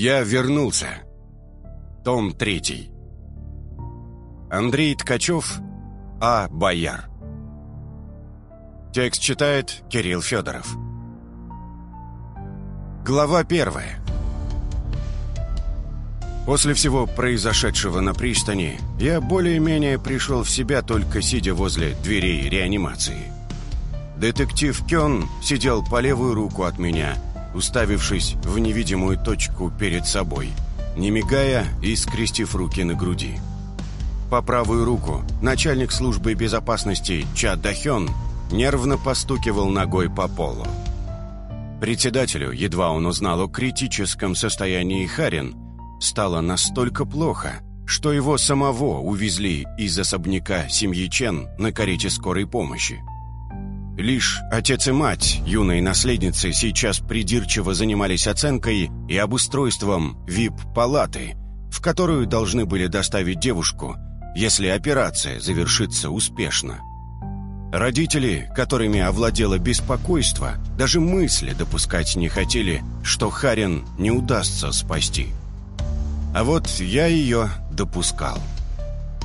Я вернулся. Том 3. Андрей Ткачев, А. Бояр. Текст читает Кирилл Федоров. Глава первая. После всего произошедшего на пристани, я более-менее пришел в себя, только сидя возле дверей реанимации. Детектив Кён сидел по левую руку от меня, уставившись в невидимую точку перед собой, не мигая и скрестив руки на груди. По правую руку начальник службы безопасности Ча Дахён нервно постукивал ногой по полу. Председателю, едва он узнал о критическом состоянии Харин, стало настолько плохо, что его самого увезли из особняка семьи Чен на карете скорой помощи. Лишь отец и мать юной наследницы сейчас придирчиво занимались оценкой и обустройством ВИП-палаты, в которую должны были доставить девушку, если операция завершится успешно. Родители, которыми овладело беспокойство, даже мысли допускать не хотели, что Харин не удастся спасти. А вот я ее допускал.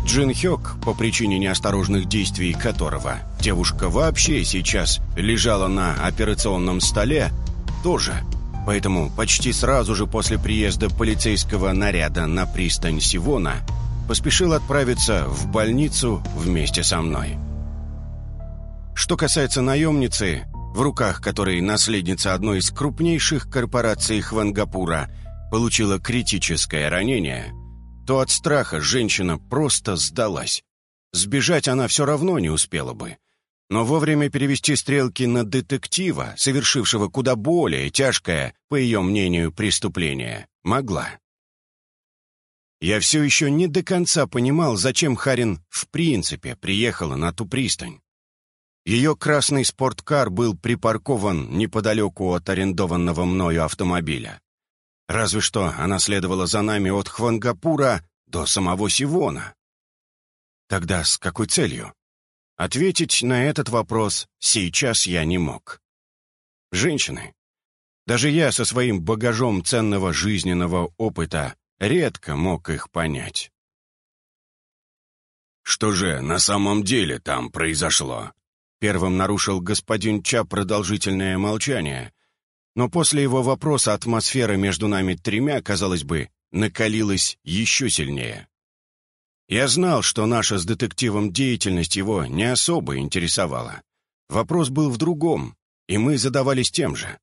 Джин Хёк, по причине неосторожных действий которого девушка вообще сейчас лежала на операционном столе, тоже. Поэтому почти сразу же после приезда полицейского наряда на пристань Сивона поспешил отправиться в больницу вместе со мной. Что касается наемницы, в руках которой наследница одной из крупнейших корпораций Хвангапура получила критическое ранение – то от страха женщина просто сдалась. Сбежать она все равно не успела бы. Но вовремя перевести стрелки на детектива, совершившего куда более тяжкое, по ее мнению, преступление, могла. Я все еще не до конца понимал, зачем Харин в принципе приехала на ту пристань. Ее красный спорткар был припаркован неподалеку от арендованного мною автомобиля. Разве что она следовала за нами от Хвангапура до самого Сивона. Тогда с какой целью? Ответить на этот вопрос сейчас я не мог. Женщины. Даже я со своим багажом ценного жизненного опыта редко мог их понять. «Что же на самом деле там произошло?» Первым нарушил господин Ча продолжительное молчание, но после его вопроса атмосфера между нами тремя, казалось бы, накалилась еще сильнее. Я знал, что наша с детективом деятельность его не особо интересовала. Вопрос был в другом, и мы задавались тем же.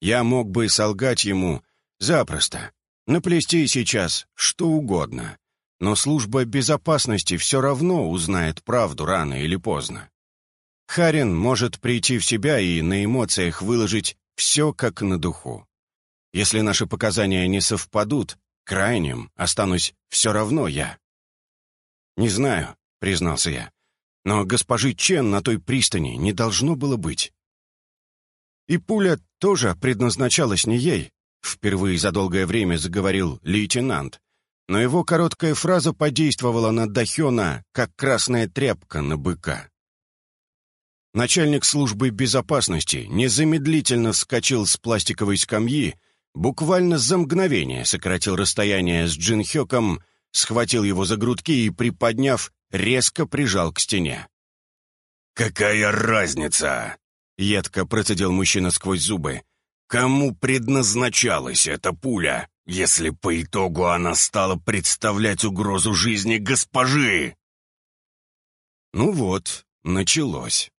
Я мог бы солгать ему запросто, наплести сейчас что угодно, но служба безопасности все равно узнает правду рано или поздно. Харин может прийти в себя и на эмоциях выложить все как на духу. Если наши показания не совпадут, крайним останусь все равно я. «Не знаю», — признался я, — «но госпожи Чен на той пристани не должно было быть». И пуля тоже предназначалась не ей, впервые за долгое время заговорил лейтенант, но его короткая фраза подействовала на Дахена, как красная тряпка на быка. Начальник службы безопасности незамедлительно вскочил с пластиковой скамьи, буквально за мгновение сократил расстояние с Джин Хёком, схватил его за грудки и, приподняв, резко прижал к стене. «Какая разница?» — едко процедил мужчина сквозь зубы. «Кому предназначалась эта пуля, если по итогу она стала представлять угрозу жизни госпожи?» Ну вот, началось.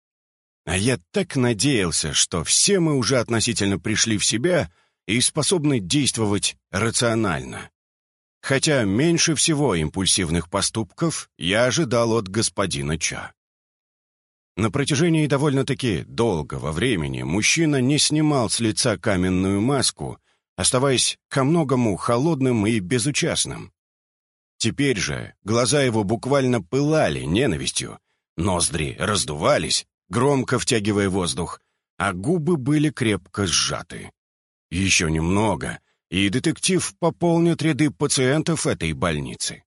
А я так надеялся, что все мы уже относительно пришли в себя и способны действовать рационально. Хотя меньше всего импульсивных поступков я ожидал от господина Ча. На протяжении довольно-таки долгого времени мужчина не снимал с лица каменную маску, оставаясь ко многому холодным и безучастным. Теперь же глаза его буквально пылали ненавистью, ноздри раздувались, громко втягивая воздух, а губы были крепко сжаты. Еще немного, и детектив пополнит ряды пациентов этой больницы.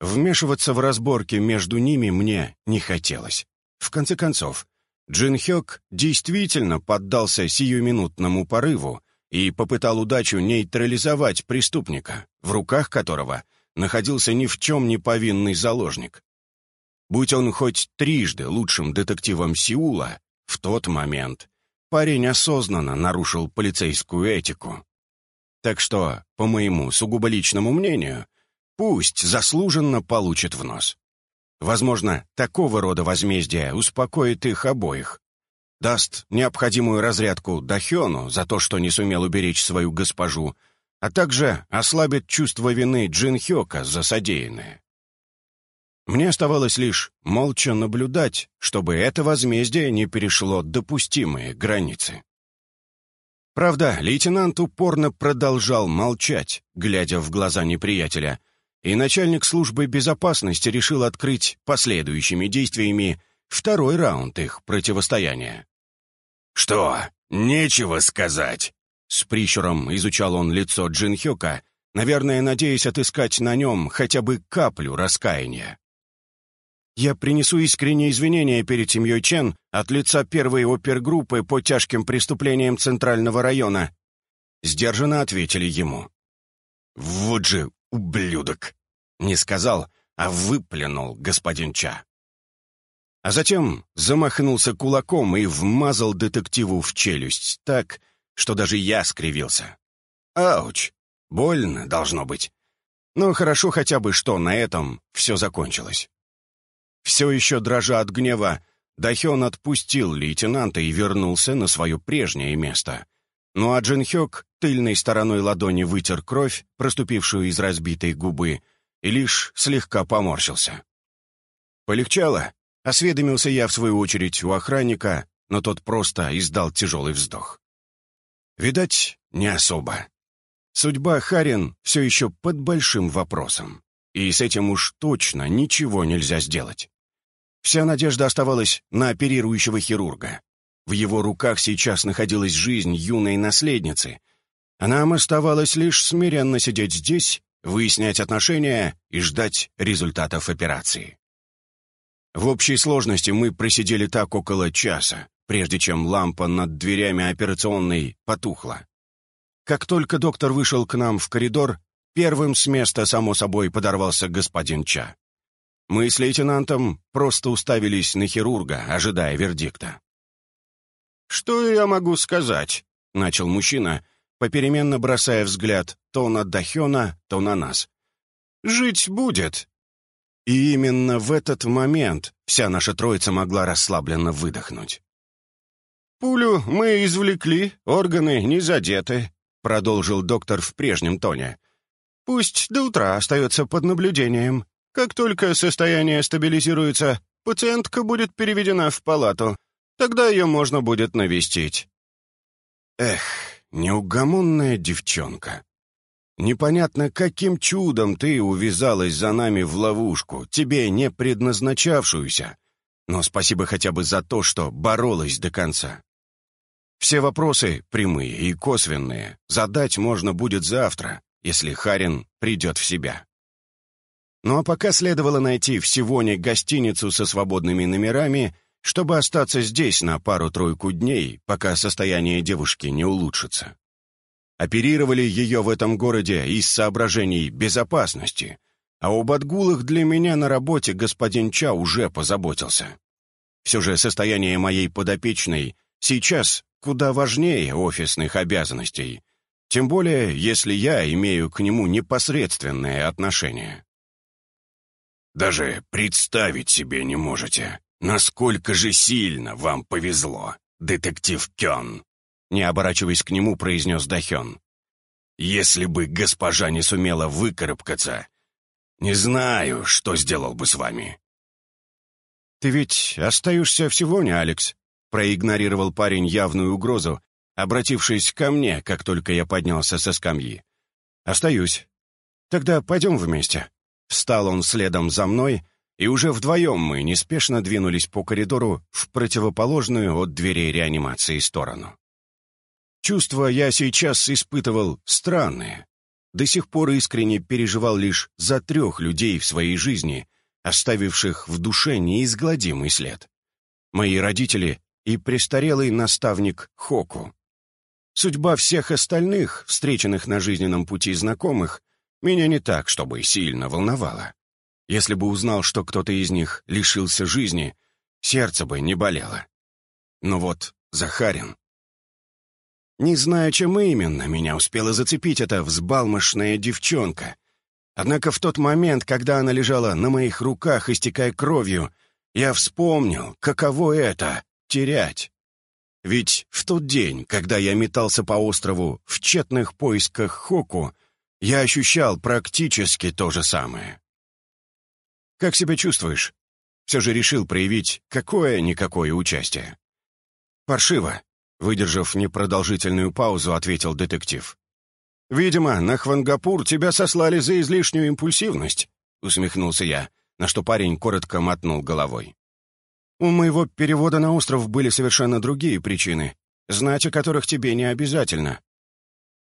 Вмешиваться в разборки между ними мне не хотелось. В конце концов, Джин Хёк действительно поддался сиюминутному порыву и попытал удачу нейтрализовать преступника, в руках которого находился ни в чем не повинный заложник. Будь он хоть трижды лучшим детективом Сеула, в тот момент парень осознанно нарушил полицейскую этику. Так что, по моему сугубо личному мнению, пусть заслуженно получит в нос. Возможно, такого рода возмездие успокоит их обоих. Даст необходимую разрядку Дахёну за то, что не сумел уберечь свою госпожу, а также ослабит чувство вины Джин Хёка за содеянное. Мне оставалось лишь молча наблюдать, чтобы это возмездие не перешло допустимые границы. Правда, лейтенант упорно продолжал молчать, глядя в глаза неприятеля, и начальник службы безопасности решил открыть последующими действиями второй раунд их противостояния. «Что, нечего сказать?» С прищуром изучал он лицо Джин Хёка, наверное, надеясь отыскать на нем хотя бы каплю раскаяния. «Я принесу искренние извинения перед семьей Чен от лица первой опергруппы по тяжким преступлениям Центрального района», — сдержанно ответили ему. «Вот же ублюдок!» Не сказал, а выплюнул господин Ча. А затем замахнулся кулаком и вмазал детективу в челюсть так, что даже я скривился. Ауч! Больно должно быть. Но хорошо хотя бы, что на этом все закончилось. Все еще дрожа от гнева, Дахён отпустил лейтенанта и вернулся на свое прежнее место. Ну а Джин Хёк тыльной стороной ладони вытер кровь, проступившую из разбитой губы, и лишь слегка поморщился. Полегчало, осведомился я в свою очередь у охранника, но тот просто издал тяжелый вздох. Видать, не особо. Судьба Харин все еще под большим вопросом, и с этим уж точно ничего нельзя сделать. Вся надежда оставалась на оперирующего хирурга. В его руках сейчас находилась жизнь юной наследницы, а нам оставалось лишь смиренно сидеть здесь, выяснять отношения и ждать результатов операции. В общей сложности мы просидели так около часа, прежде чем лампа над дверями операционной потухла. Как только доктор вышел к нам в коридор, первым с места, само собой, подорвался господин Ча. Мы с лейтенантом просто уставились на хирурга, ожидая вердикта. «Что я могу сказать?» — начал мужчина, попеременно бросая взгляд то на Дахена, то на нас. «Жить будет». И именно в этот момент вся наша троица могла расслабленно выдохнуть. «Пулю мы извлекли, органы не задеты», — продолжил доктор в прежнем тоне. «Пусть до утра остается под наблюдением. Как только состояние стабилизируется, пациентка будет переведена в палату. Тогда ее можно будет навестить». Эх, неугомонная девчонка. Непонятно, каким чудом ты увязалась за нами в ловушку, тебе не предназначавшуюся. Но спасибо хотя бы за то, что боролась до конца. Все вопросы, прямые и косвенные, задать можно будет завтра, если Харин придет в себя. Ну а пока следовало найти в Сивоне гостиницу со свободными номерами чтобы остаться здесь на пару-тройку дней, пока состояние девушки не улучшится. Оперировали ее в этом городе из соображений безопасности, а об отгулах для меня на работе господин Ча уже позаботился. Все же состояние моей подопечной сейчас куда важнее офисных обязанностей, тем более если я имею к нему непосредственное отношение. «Даже представить себе не можете», «Насколько же сильно вам повезло, детектив Кён!» Не оборачиваясь к нему, произнес Дахён. «Если бы госпожа не сумела выкарабкаться, не знаю, что сделал бы с вами». «Ты ведь остаешься всего не, Алекс?» проигнорировал парень явную угрозу, обратившись ко мне, как только я поднялся со скамьи. «Остаюсь. Тогда пойдем вместе». Встал он следом за мной, и уже вдвоем мы неспешно двинулись по коридору в противоположную от дверей реанимации сторону. Чувства я сейчас испытывал странные. До сих пор искренне переживал лишь за трех людей в своей жизни, оставивших в душе неизгладимый след. Мои родители и престарелый наставник Хоку. Судьба всех остальных, встреченных на жизненном пути знакомых, меня не так, чтобы сильно волновала. Если бы узнал, что кто-то из них лишился жизни, сердце бы не болело. Но вот Захарин... Не знаю, чем именно меня успела зацепить эта взбалмошная девчонка. Однако в тот момент, когда она лежала на моих руках, истекая кровью, я вспомнил, каково это — терять. Ведь в тот день, когда я метался по острову в тщетных поисках Хоку, я ощущал практически то же самое. «Как себя чувствуешь?» Все же решил проявить какое-никакое участие. «Паршиво», — выдержав непродолжительную паузу, ответил детектив. «Видимо, на Хвангапур тебя сослали за излишнюю импульсивность», — усмехнулся я, на что парень коротко мотнул головой. У моего перевода на остров были совершенно другие причины, знать о которых тебе не обязательно.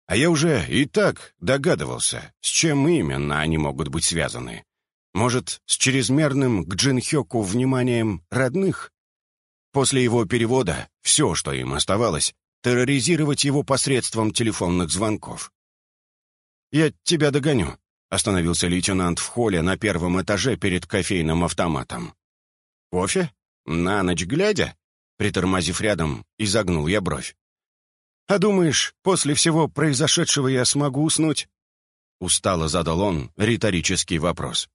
А я уже и так догадывался, с чем именно они могут быть связаны. Может, с чрезмерным к Джинхёку вниманием родных? После его перевода все, что им оставалось, терроризировать его посредством телефонных звонков. «Я тебя догоню», — остановился лейтенант в холле на первом этаже перед кофейным автоматом. «Кофе?» «На ночь глядя?» Притормозив рядом, изогнул я бровь. «А думаешь, после всего произошедшего я смогу уснуть?» Устало задал он риторический вопрос.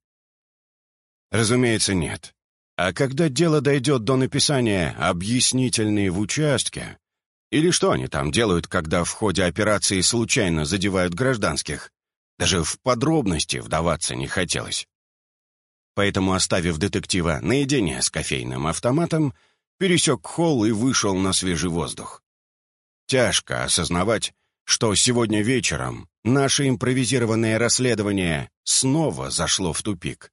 «Разумеется, нет. А когда дело дойдет до написания «объяснительные в участке», или что они там делают, когда в ходе операции случайно задевают гражданских, даже в подробности вдаваться не хотелось. Поэтому, оставив детектива наедине с кофейным автоматом, пересек холл и вышел на свежий воздух. Тяжко осознавать, что сегодня вечером наше импровизированное расследование снова зашло в тупик.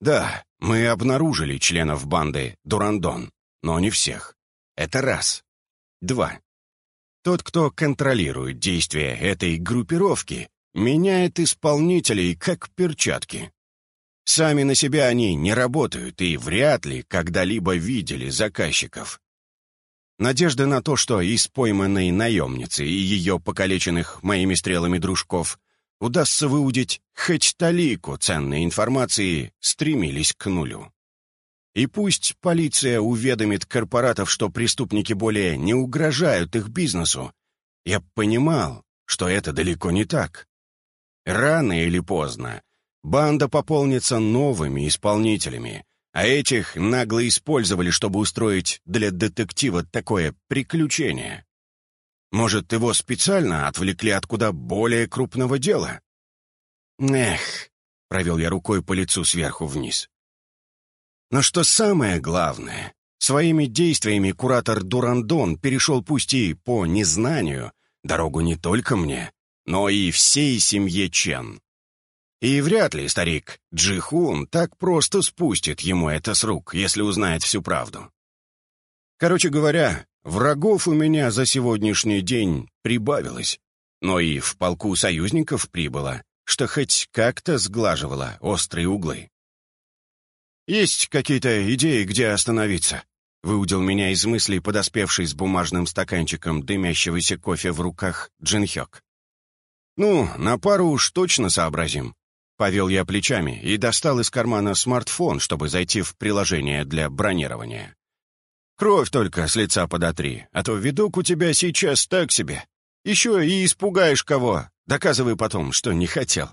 Да, мы обнаружили членов банды Дурандон, но не всех. Это раз. Два. Тот, кто контролирует действия этой группировки, меняет исполнителей как перчатки. Сами на себя они не работают и вряд ли когда-либо видели заказчиков. Надежды на то, что из пойманной наемницы и ее покалеченных моими стрелами дружков удастся выудить хоть талику ценной информации, стремились к нулю. И пусть полиция уведомит корпоратов, что преступники более не угрожают их бизнесу, я понимал, что это далеко не так. Рано или поздно Банда пополнится новыми исполнителями, а этих нагло использовали, чтобы устроить для детектива такое приключение. Может, его специально отвлекли от куда более крупного дела? Эх, провел я рукой по лицу сверху вниз. Но что самое главное, своими действиями куратор Дурандон перешел пусть и по незнанию дорогу не только мне, но и всей семье Чен. И вряд ли старик Джихун так просто спустит ему это с рук, если узнает всю правду. Короче говоря, врагов у меня за сегодняшний день прибавилось, но и в полку союзников прибыло, что хоть как-то сглаживало острые углы. «Есть какие-то идеи, где остановиться?» — выудил меня из мыслей подоспевший с бумажным стаканчиком дымящегося кофе в руках Джинхёк. «Ну, на пару уж точно сообразим. Повел я плечами и достал из кармана смартфон, чтобы зайти в приложение для бронирования. «Кровь только с лица подотри, а то видок у тебя сейчас так себе. Еще и испугаешь кого, доказывай потом, что не хотел».